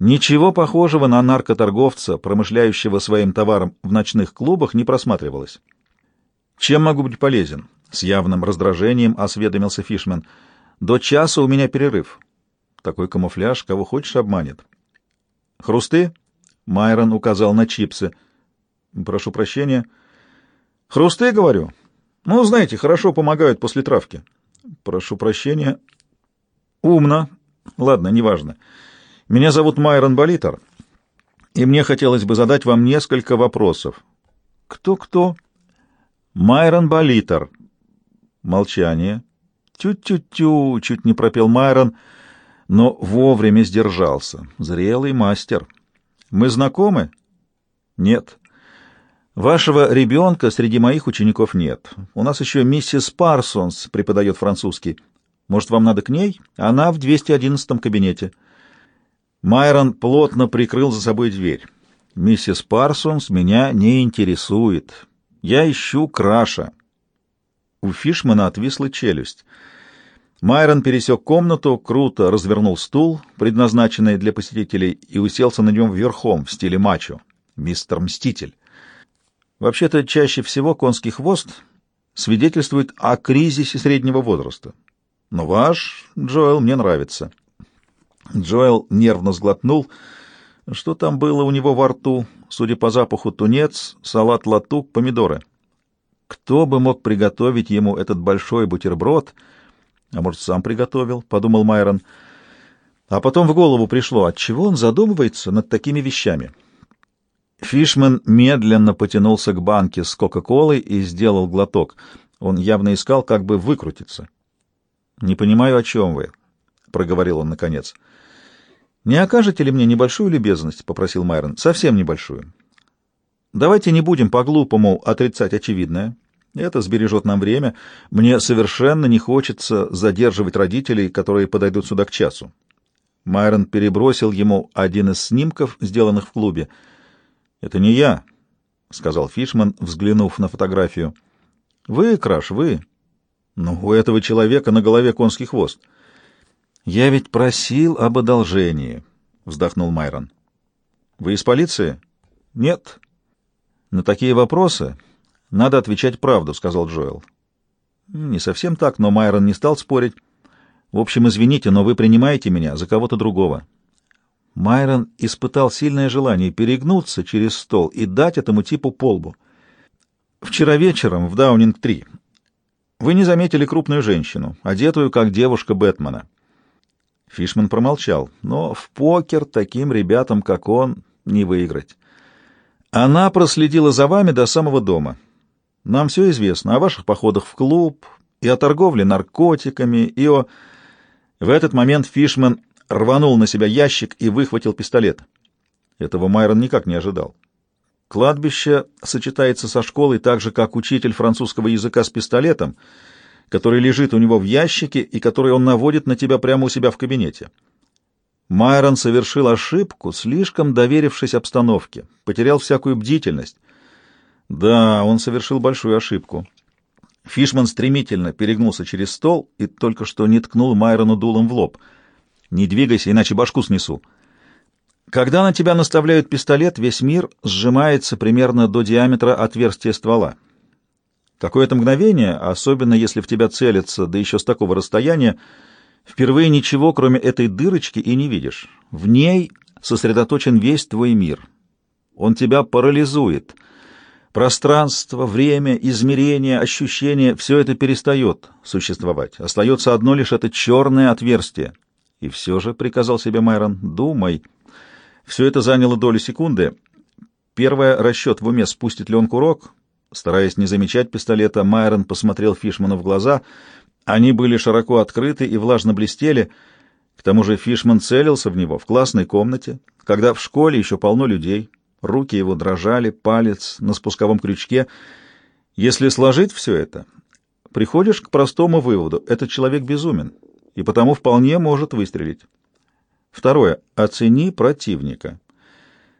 Ничего похожего на наркоторговца, промышляющего своим товаром в ночных клубах, не просматривалось. «Чем могу быть полезен?» — с явным раздражением осведомился Фишман. «До часа у меня перерыв». Такой камуфляж кого хочешь обманет. «Хрусты?» — Майрон указал на чипсы. «Прошу прощения». «Хрусты, говорю?» «Ну, знаете, хорошо помогают после травки». «Прошу прощения». «Умно. Ладно, неважно. Меня зовут Майрон Болитер, и мне хотелось бы задать вам несколько вопросов». «Кто-кто?» «Майрон Болитер». Молчание. «Тю-тю-тю!» — чуть не пропел Майрон, но вовремя сдержался. Зрелый мастер. «Мы знакомы?» «Нет». «Вашего ребенка среди моих учеников нет. У нас еще миссис Парсонс преподает французский. Может, вам надо к ней? Она в 211-м кабинете». Майрон плотно прикрыл за собой дверь. «Миссис Парсонс меня не интересует. Я ищу краша». У Фишмана отвисла челюсть. Майрон пересек комнату, круто развернул стул, предназначенный для посетителей, и уселся на нем верхом в стиле мачо. Мистер Мститель. Вообще-то, чаще всего конский хвост свидетельствует о кризисе среднего возраста. Но ваш, Джоэл, мне нравится. Джоэл нервно сглотнул. Что там было у него во рту? Судя по запаху, тунец, салат латук, помидоры. Кто бы мог приготовить ему этот большой бутерброд? А может, сам приготовил, — подумал Майрон. А потом в голову пришло, отчего он задумывается над такими вещами. Фишман медленно потянулся к банке с Кока-Колой и сделал глоток. Он явно искал, как бы выкрутиться. — Не понимаю, о чем вы, — проговорил он наконец. — «Не окажете ли мне небольшую любезность?» — попросил Майрон. «Совсем небольшую. Давайте не будем по-глупому отрицать очевидное. Это сбережет нам время. Мне совершенно не хочется задерживать родителей, которые подойдут сюда к часу». Майрон перебросил ему один из снимков, сделанных в клубе. «Это не я», — сказал Фишман, взглянув на фотографию. «Вы, Краш, вы. Но у этого человека на голове конский хвост». «Я ведь просил об одолжении», — вздохнул Майрон. «Вы из полиции?» «Нет». «На такие вопросы надо отвечать правду», — сказал Джоэл. «Не совсем так, но Майрон не стал спорить. В общем, извините, но вы принимаете меня за кого-то другого». Майрон испытал сильное желание перегнуться через стол и дать этому типу полбу. «Вчера вечером в Даунинг-3 вы не заметили крупную женщину, одетую как девушка Бэтмена». Фишман промолчал, но в покер таким ребятам, как он, не выиграть. Она проследила за вами до самого дома. Нам все известно о ваших походах в клуб и о торговле наркотиками, и о... В этот момент Фишман рванул на себя ящик и выхватил пистолет. Этого Майрон никак не ожидал. Кладбище сочетается со школой так же, как учитель французского языка с пистолетом — который лежит у него в ящике и который он наводит на тебя прямо у себя в кабинете. Майрон совершил ошибку, слишком доверившись обстановке, потерял всякую бдительность. Да, он совершил большую ошибку. Фишман стремительно перегнулся через стол и только что не ткнул Майрону дулом в лоб. «Не двигайся, иначе башку снесу». Когда на тебя наставляют пистолет, весь мир сжимается примерно до диаметра отверстия ствола. Какое-то мгновение, особенно если в тебя целятся, да еще с такого расстояния, впервые ничего, кроме этой дырочки, и не видишь. В ней сосредоточен весь твой мир. Он тебя парализует. Пространство, время, измерение, ощущение — все это перестает существовать. Остается одно лишь это черное отверстие. И все же, — приказал себе Майрон, — думай. Все это заняло долю секунды. Первое — расчет в уме, спустит ли он курок — Стараясь не замечать пистолета, Майрон посмотрел Фишману в глаза. Они были широко открыты и влажно блестели. К тому же Фишман целился в него в классной комнате, когда в школе еще полно людей. Руки его дрожали, палец на спусковом крючке. Если сложить все это, приходишь к простому выводу — этот человек безумен, и потому вполне может выстрелить. Второе. Оцени противника.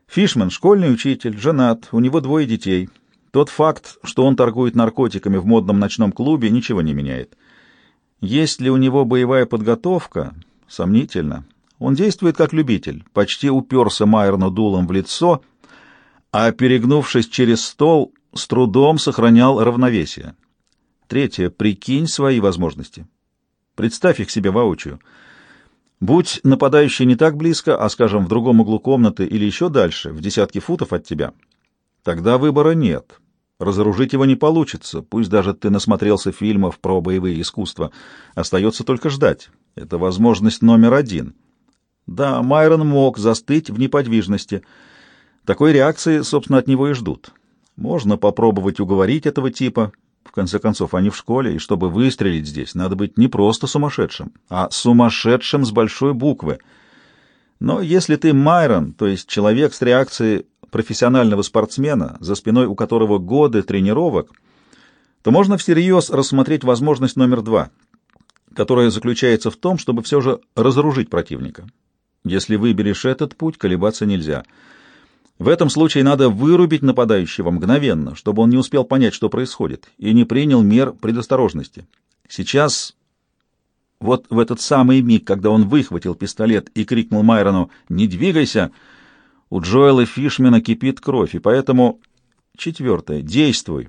Фишман — школьный учитель, женат, у него двое детей — тот факт, что он торгует наркотиками в модном ночном клубе, ничего не меняет. Есть ли у него боевая подготовка? Сомнительно. Он действует как любитель, почти уперся Майерну дулом в лицо, а, перегнувшись через стол, с трудом сохранял равновесие. Третье. Прикинь свои возможности. Представь их себе воочию. Будь нападающий не так близко, а, скажем, в другом углу комнаты или еще дальше, в десятки футов от тебя, тогда выбора нет. Разоружить его не получится, пусть даже ты насмотрелся фильмов про боевые искусства. Остается только ждать. Это возможность номер один. Да, Майрон мог застыть в неподвижности. Такой реакции, собственно, от него и ждут. Можно попробовать уговорить этого типа. В конце концов, они в школе, и чтобы выстрелить здесь, надо быть не просто сумасшедшим, а сумасшедшим с большой буквы. Но если ты Майрон, то есть человек с реакцией профессионального спортсмена, за спиной у которого годы тренировок, то можно всерьез рассмотреть возможность номер два, которая заключается в том, чтобы все же разоружить противника. Если выберешь этот путь, колебаться нельзя. В этом случае надо вырубить нападающего мгновенно, чтобы он не успел понять, что происходит, и не принял мер предосторожности. Сейчас, вот в этот самый миг, когда он выхватил пистолет и крикнул Майрону «Не двигайся!», у Джоэла Фишмена кипит кровь, и поэтому... Четвертое. Действуй.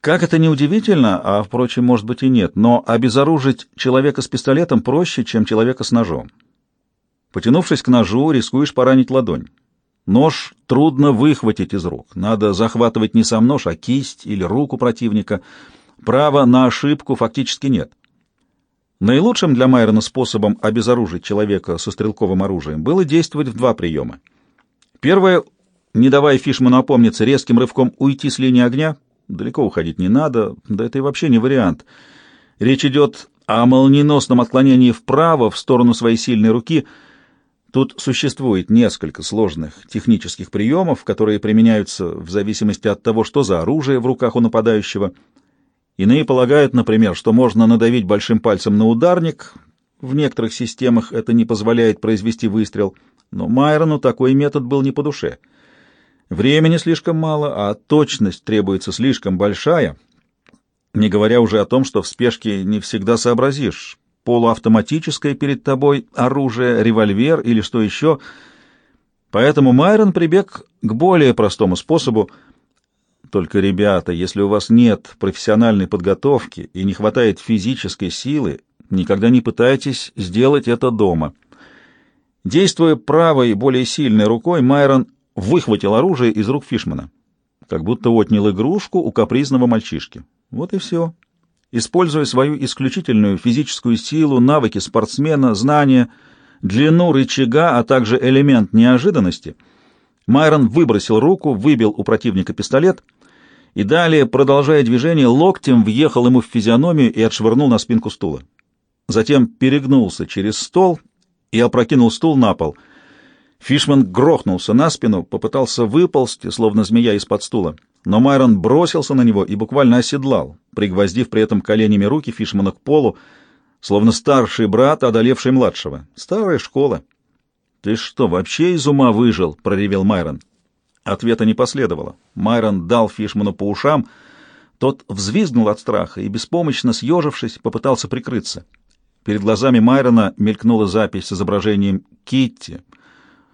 Как это не удивительно, а, впрочем, может быть и нет, но обезоружить человека с пистолетом проще, чем человека с ножом. Потянувшись к ножу, рискуешь поранить ладонь. Нож трудно выхватить из рук. Надо захватывать не сам нож, а кисть или руку противника. Права на ошибку фактически нет. Наилучшим для Майрона способом обезоружить человека со стрелковым оружием было действовать в два приема. Первое, не давая Фишману опомниться, резким рывком уйти с линии огня. Далеко уходить не надо, да это и вообще не вариант. Речь идет о молниеносном отклонении вправо в сторону своей сильной руки. Тут существует несколько сложных технических приемов, которые применяются в зависимости от того, что за оружие в руках у нападающего. Иные полагают, например, что можно надавить большим пальцем на ударник. В некоторых системах это не позволяет произвести выстрел — но Майрону такой метод был не по душе. Времени слишком мало, а точность требуется слишком большая, не говоря уже о том, что в спешке не всегда сообразишь. Полуавтоматическое перед тобой оружие, револьвер или что еще. Поэтому Майрон прибег к более простому способу. Только, ребята, если у вас нет профессиональной подготовки и не хватает физической силы, никогда не пытайтесь сделать это дома. Действуя правой, более сильной рукой, Майрон выхватил оружие из рук Фишмана, как будто отнял игрушку у капризного мальчишки. Вот и все. Используя свою исключительную физическую силу, навыки спортсмена, знания, длину рычага, а также элемент неожиданности, Майрон выбросил руку, выбил у противника пистолет и далее, продолжая движение, локтем въехал ему в физиономию и отшвырнул на спинку стула. Затем перегнулся через стол и опрокинул стул на пол. Фишман грохнулся на спину, попытался выползти, словно змея из-под стула. Но Майрон бросился на него и буквально оседлал, пригвоздив при этом коленями руки Фишмана к полу, словно старший брат, одолевший младшего. Старая школа. «Ты что, вообще из ума выжил?» — проревел Майрон. Ответа не последовало. Майрон дал Фишману по ушам. Тот взвизгнул от страха и, беспомощно съежившись, попытался прикрыться. Перед глазами Майрона мелькнула запись с изображением Китти,